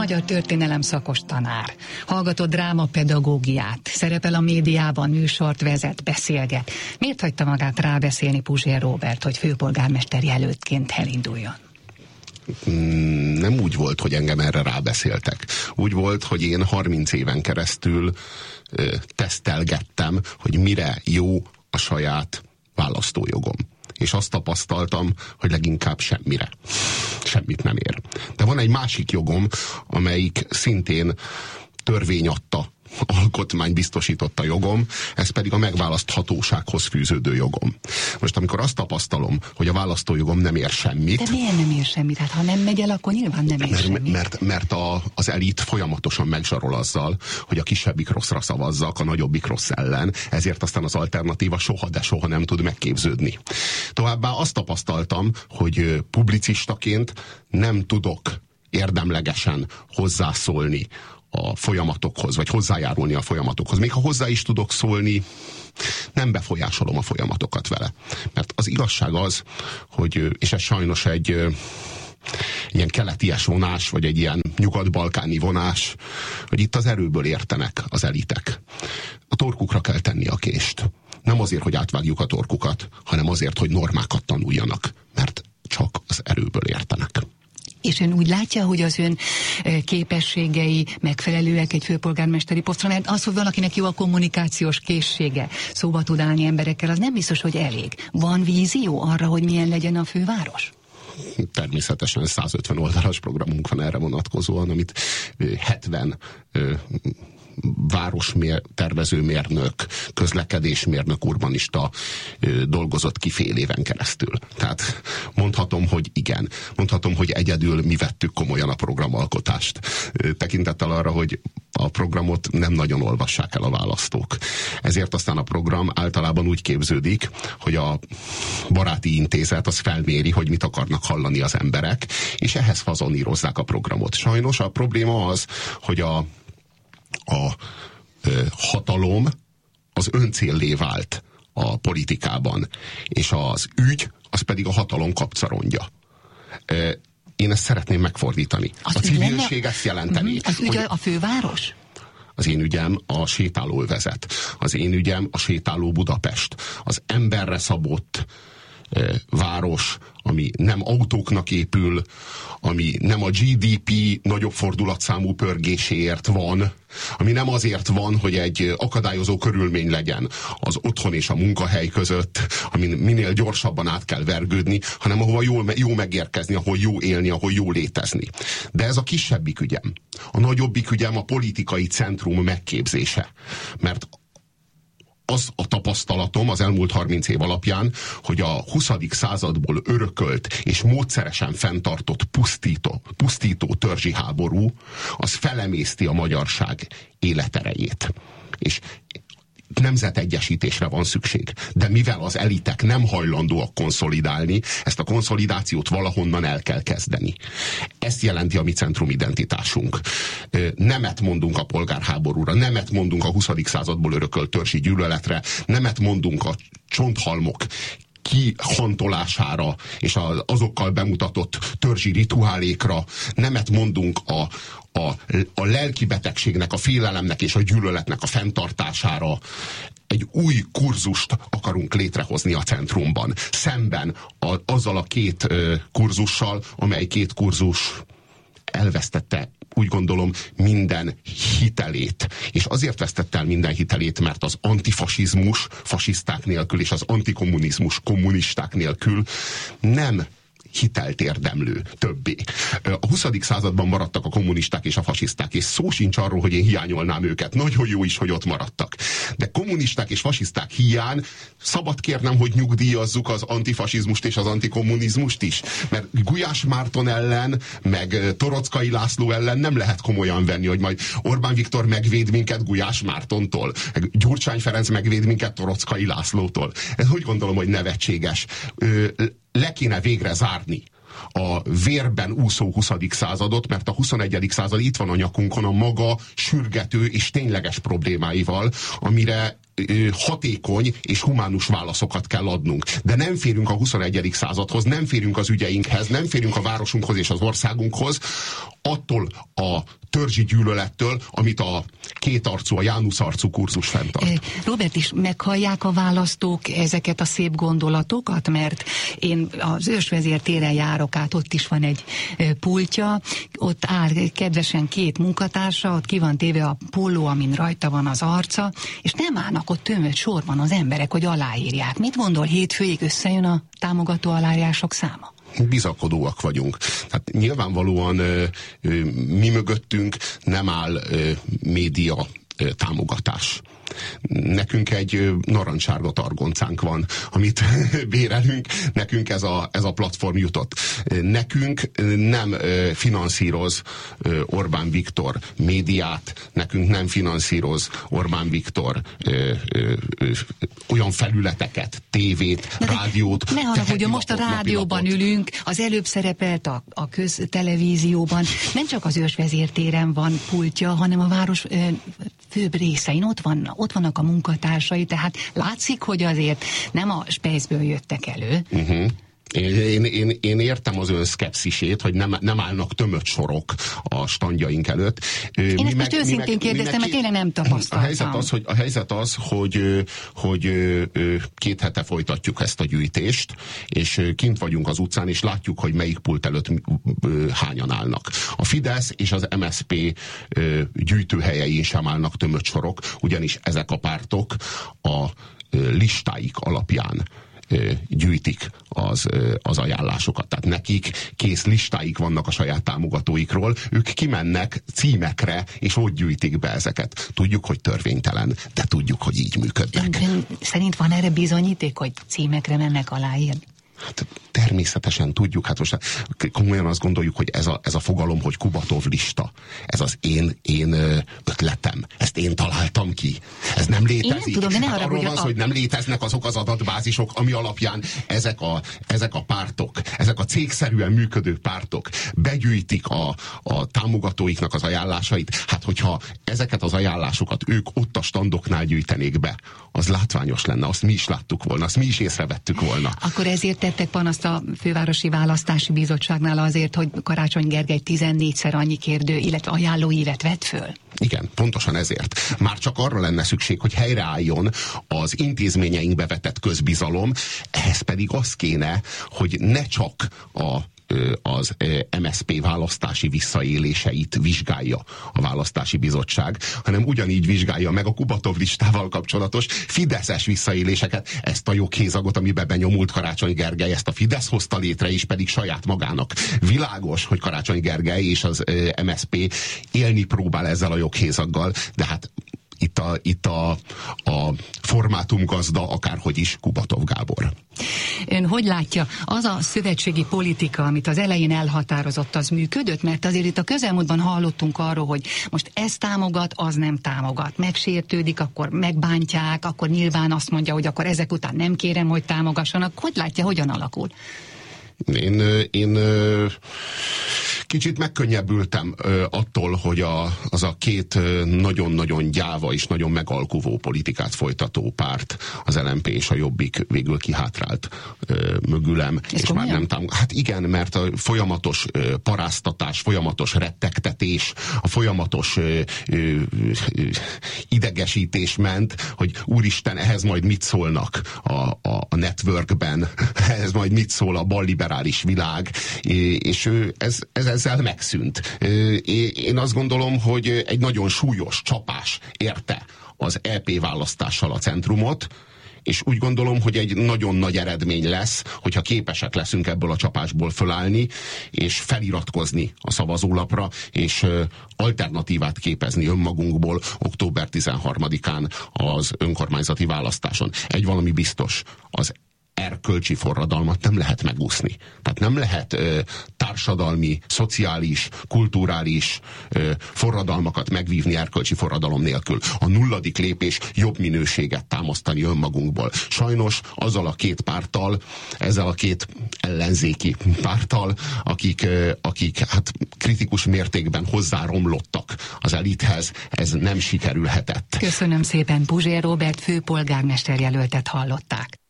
magyar történelem szakos tanár. Hallgatott drámapedagógiát, szerepel a médiában, műsort vezet, beszélget. Miért hagyta magát rábeszélni Puzsér Robert, hogy főpolgármester jelöltként elinduljon? Mm, nem úgy volt, hogy engem erre rábeszéltek. Úgy volt, hogy én 30 éven keresztül tesztelgettem, hogy mire jó a saját választójogom és azt tapasztaltam, hogy leginkább semmire. Semmit nem ér. De van egy másik jogom, amelyik szintén törvény adta alkotmány biztosította jogom, ez pedig a megválaszthatósághoz fűződő jogom. Most amikor azt tapasztalom, hogy a választójogom nem ér semmit. De miért nem ér semmit? Hát ha nem megy el, akkor nyilván nem ér mert, semmit. Mert, mert a, az elit folyamatosan megzsarol azzal, hogy a kisebbik rosszra szavazzak, a nagyobbik rossz ellen, ezért aztán az alternatíva soha, de soha nem tud megképződni. Továbbá azt tapasztaltam, hogy publicistaként nem tudok érdemlegesen hozzászólni a folyamatokhoz, vagy hozzájárulni a folyamatokhoz. Még ha hozzá is tudok szólni, nem befolyásolom a folyamatokat vele. Mert az igazság az, hogy, és ez sajnos egy ilyen keleties vonás, vagy egy ilyen nyugat-balkáni vonás, hogy itt az erőből értenek az elitek. A torkukra kell tenni a kést. Nem azért, hogy átvágjuk a torkukat, hanem azért, hogy normákat tanuljanak. Mert csak az erőből értenek. És ön úgy látja, hogy az ön képességei megfelelőek egy főpolgármesteri posztra, mert az, hogy valakinek jó a kommunikációs készsége, szóba tud állni emberekkel, az nem biztos, hogy elég. Van vízió arra, hogy milyen legyen a főváros? természetesen 150 oldalas programunk van erre vonatkozóan, amit 70 városmér, tervezőmérnök, közlekedésmérnök, urbanista dolgozott ki fél éven keresztül. Tehát mondhatom, hogy igen. Mondhatom, hogy egyedül mi vettük komolyan a programalkotást. Tekintettel arra, hogy a programot nem nagyon olvassák el a választók. Ezért aztán a program általában úgy képződik, hogy a baráti intézet az felméri, hogy mit akarnak hallani az emberek, és ehhez fazonírozzák a programot. Sajnos a probléma az, hogy a a ö, hatalom az öncéllé vált a politikában, és az ügy az pedig a hatalom kapcarondja. Ö, én ezt szeretném megfordítani. Az a civilség ezt jelenteni. Uh-huh. Az ügy a főváros? Az én ügyem a sétálóövezet. Az én ügyem a sétáló Budapest. Az emberre szabott város, ami nem autóknak épül, ami nem a GDP nagyobb fordulatszámú pörgéséért van, ami nem azért van, hogy egy akadályozó körülmény legyen az otthon és a munkahely között, amin minél gyorsabban át kell vergődni, hanem ahova jó, jó megérkezni, ahol jó élni, ahol jó létezni. De ez a kisebbik ügyem. A nagyobbik ügyem a politikai centrum megképzése. Mert az a tapasztalatom az elmúlt 30 év alapján, hogy a 20. századból örökölt és módszeresen fenntartott pusztító, pusztító törzsi háború, az felemészti a magyarság életerejét. És nemzetegyesítésre van szükség. De mivel az elitek nem hajlandóak konszolidálni, ezt a konszolidációt valahonnan el kell kezdeni. Ezt jelenti a mi centrumidentitásunk. Nemet mondunk a polgárháborúra, nemet mondunk a 20. századból örökölt törzsi gyűlöletre, nemet mondunk a csonthalmok kihantolására és az azokkal bemutatott törzsi rituálékra nemet mondunk a, a, a lelki betegségnek, a félelemnek és a gyűlöletnek a fenntartására egy új kurzust akarunk létrehozni a centrumban. Szemben a, azzal a két ö, kurzussal, amely két kurzus elvesztette úgy gondolom minden hitelét. És azért vesztette el minden hitelét, mert az antifasizmus fasiszták nélkül és az antikommunizmus kommunisták nélkül nem hitelt érdemlő többé. A 20. században maradtak a kommunisták és a fasiszták, és szó sincs arról, hogy én hiányolnám őket. Nagyon jó is, hogy ott maradtak. De kommunisták és fasiszták hiány szabad kérnem, hogy nyugdíjazzuk az antifasizmust és az antikommunizmust is. Mert Gulyás Márton ellen, meg Torockai László ellen nem lehet komolyan venni, hogy majd Orbán Viktor megvéd minket Gulyás Mártontól, meg Gyurcsány Ferenc megvéd minket Torockai Lászlótól. Ez úgy gondolom, hogy nevetséges le kéne végre zárni a vérben úszó 20. századot, mert a 21. század itt van a nyakunkon a maga sürgető és tényleges problémáival, amire hatékony és humánus válaszokat kell adnunk. De nem férünk a 21. századhoz, nem férünk az ügyeinkhez, nem férünk a városunkhoz és az országunkhoz, attól a törzsi gyűlölettől, amit a két arcú, a Jánusz arcú kurzus fenntart. Robert, is meghallják a választók ezeket a szép gondolatokat? Mert én az ősvezér téren járok át, ott is van egy pultja, ott áll kedvesen két munkatársa, ott ki van téve a póló, amin rajta van az arca, és nem állnak ott tömött sorban az emberek, hogy aláírják. Mit gondol, hétfőig összejön a támogató aláírások száma? Bizakodóak vagyunk. Tehát nyilvánvalóan ö, ö, mi mögöttünk nem áll média támogatás nekünk egy narancssárga targoncánk van, amit bérelünk, nekünk ez a, ez a platform jutott. Nekünk nem finanszíroz Orbán Viktor médiát, nekünk nem finanszíroz Orbán Viktor olyan felületeket, tévét, ne, rádiót. Ne haragudjon, most a rádióban ülünk, az előbb szerepelt a, a köztelevízióban, nem csak az ősvezértéren van pultja, hanem a város főbb részein ott van, ott vannak a munkatársai, tehát látszik, hogy azért nem a spejzből jöttek elő. Uh-huh. Én, én, én értem az ön szkepszisét, hogy nem, nem állnak tömött sorok a standjaink előtt. Én mi ezt most őszintén meg, kérdeztem, mert tényleg nem tapasztaltam. A helyzet az, hogy, a helyzet az, hogy, hogy két hete folytatjuk ezt a gyűjtést, és kint vagyunk az utcán, és látjuk, hogy melyik pult előtt hányan állnak. A Fidesz és az MSP gyűjtőhelyein sem állnak tömött sorok, ugyanis ezek a pártok a listáik alapján gyűjtik az, az ajánlásokat. Tehát nekik kész listáik vannak a saját támogatóikról, ők kimennek címekre, és ott gyűjtik be ezeket. Tudjuk, hogy törvénytelen, de tudjuk, hogy így működnek. Ön, szerint van erre bizonyíték, hogy címekre mennek aláírni? Hát természetesen tudjuk, hát most komolyan azt gondoljuk, hogy ez a, ez a fogalom, hogy Kubatov lista, ez az én, én ötletem, ezt én találtam ki. Ez nem létezik. Én tudom, de ne hát arról van szó, hogy nem léteznek azok az adatbázisok, ami alapján ezek a, ezek a pártok, ezek a cégszerűen működő pártok begyűjtik a, a támogatóiknak az ajánlásait. Hát, hogyha ezeket az ajánlásokat ők ott a standoknál gyűjtenék be, az látványos lenne, azt mi is láttuk volna, azt mi is észrevettük volna. Akkor ezért tettek panaszt a fővárosi választási bizottságnál azért, hogy Karácsony Gergely 14-szer annyi kérdő, illetve ajánlóívet vett föl? Igen, pontosan ezért. Már csak arra lenne szükség, hogy helyreálljon az intézményeinkbe vetett közbizalom, ehhez pedig az kéne, hogy ne csak a az MSP választási visszaéléseit vizsgálja a választási bizottság, hanem ugyanígy vizsgálja meg a Kubatov listával kapcsolatos Fideszes visszaéléseket, ezt a joghézagot, amiben benyomult Karácsony Gergely, ezt a Fidesz hozta létre, és pedig saját magának. Világos, hogy Karácsony Gergely és az MSP élni próbál ezzel a joghézaggal, de hát itt a, itt a, a formátumgazda, akárhogy is Kubatov Gábor. Ön hogy látja, az a szövetségi politika, amit az elején elhatározott, az működött? Mert azért itt a közelmúltban hallottunk arról, hogy most ez támogat, az nem támogat. Megsértődik, akkor megbántják, akkor nyilván azt mondja, hogy akkor ezek után nem kérem, hogy támogassanak. Hogy látja, hogyan alakul? Én, én kicsit megkönnyebbültem attól, hogy a, az a két nagyon-nagyon gyáva és nagyon megalkuvó politikát folytató párt, az LMP és a Jobbik végül kihátrált mögülem, Ez és komolyan? már nem támogat. Hát igen, mert a folyamatos paráztatás, folyamatos rettegtetés, a folyamatos idegesítés ment, hogy úristen, ehhez majd mit szólnak a, a, a networkben, ehhez majd mit szól a balliberális világ, és ez, ez, ezzel megszűnt. Én azt gondolom, hogy egy nagyon súlyos csapás érte az EP választással a centrumot, és úgy gondolom, hogy egy nagyon nagy eredmény lesz, hogyha képesek leszünk ebből a csapásból fölállni, és feliratkozni a szavazólapra, és alternatívát képezni önmagunkból október 13-án az önkormányzati választáson. Egy valami biztos, az erkölcsi forradalmat nem lehet megúszni. Tehát nem lehet ö, társadalmi, szociális, kulturális ö, forradalmakat megvívni erkölcsi forradalom nélkül. A nulladik lépés jobb minőséget támasztani önmagunkból. Sajnos azzal a két párttal, ezzel a két ellenzéki párttal, akik, ö, akik hát kritikus mértékben hozzáromlottak az elithez, ez nem sikerülhetett. Köszönöm szépen, Puzsér Robert főpolgármester jelöltet hallották.